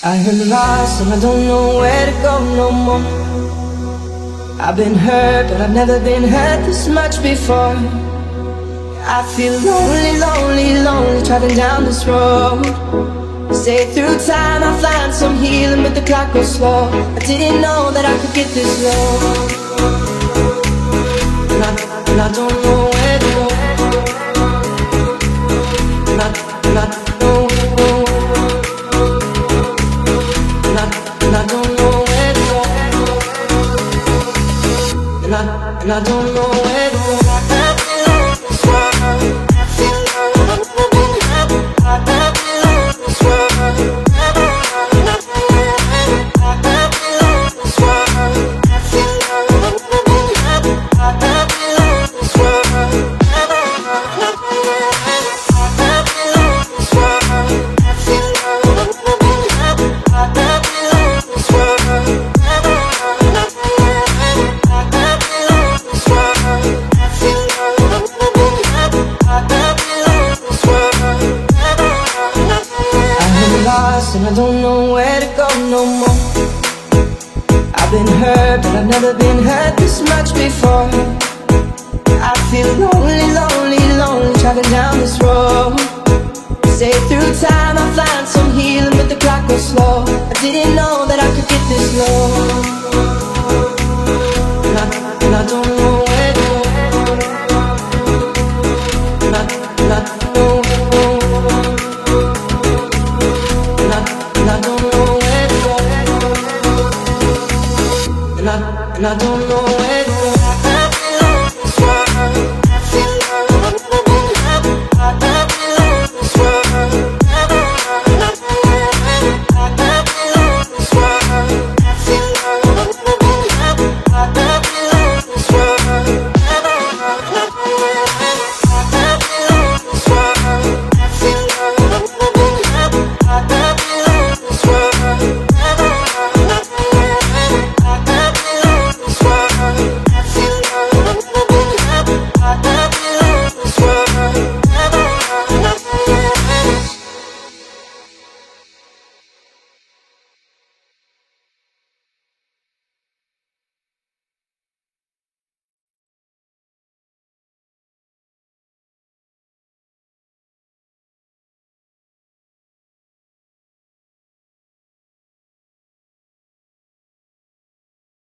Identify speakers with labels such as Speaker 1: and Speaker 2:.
Speaker 1: I am lost and I don't know where to go no more. I've been hurt, but I've never been hurt this much before. I feel lonely, lonely, lonely traveling down this road. Say through time I'll find some healing, but the clock goes slow. I didn't know that I could get this low. And I, and I don't know And I, and I don't know where to go. lost and I don't know where to go no more. I've been hurt, but I've never been hurt this much before. I feel lonely, lonely, lonely, traveling down this road. Say through time I find some healing, but the clock goes slow. I didn't know that I could get this low. And I, and I don't know where to go. And I, and I, and I don't